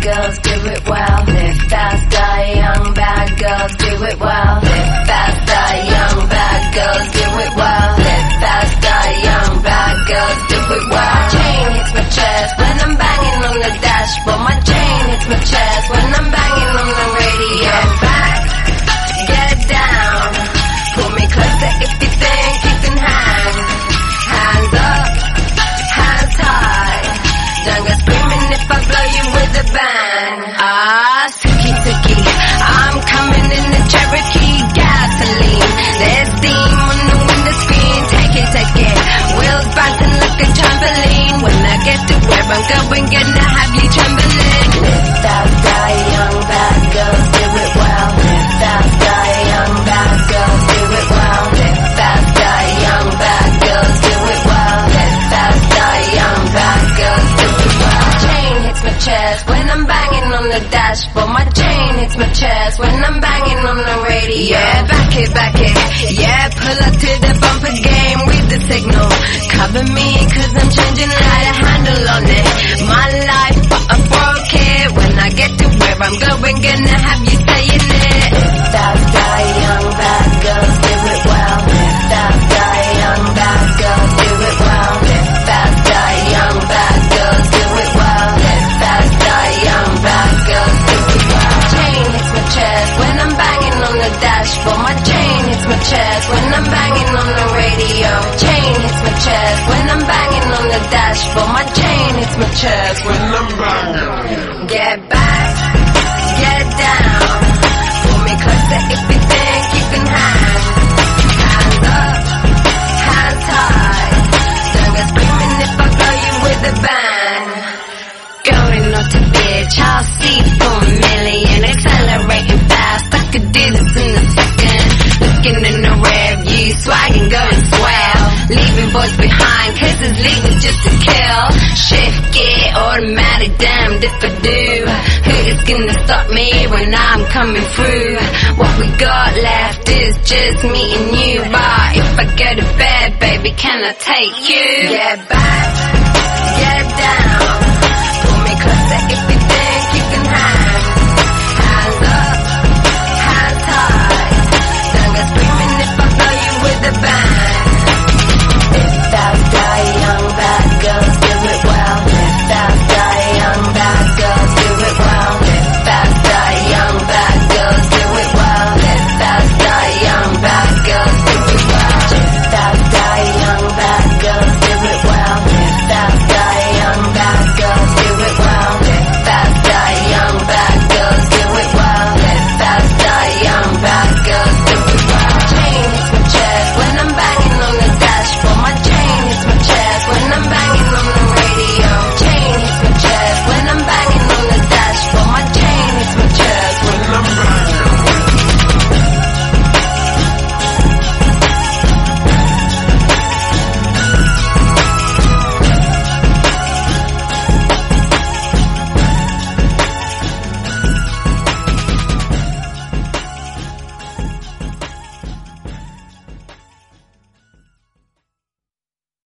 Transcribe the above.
bad girls do it well. Live fast, die young. Bad girls do it well. Live fast. Going, gonna have you trembling. Live faster, young bad girls do it well. Live faster, young bad girls do it well. Live faster, young bad girls do it well. Live faster, young bad girls do it well. Chain hits my chest when I'm banging on the dashboard. My chain hits my chest when I'm banging on the radio. Yeah, back it, back it. Yeah, pull up to the the signal. Cover me cause I'm changing light a handle on it. My life, but I broke it. When I get to where I'm going, gonna have you saying Chain hits my chest when I'm banging on the dashboard. My chain hits my chest when I'm banging. Get back, get down. Pull me closer if you think you can hang. Hands up, hands high. Don't go screaming if I blow you with a bang. Going up to bitch, I'll see for a million. Accelerating fast, I could do this in a second. Looking in the rear view, swagging, going swell. Boys behind, cause it's leaving just to kill. Shift gear, automatic, damned if I do. Who is gonna stop me when I'm coming through? What we got left is just me and you. But if I go to bed, baby, can I take you? Get back, get down.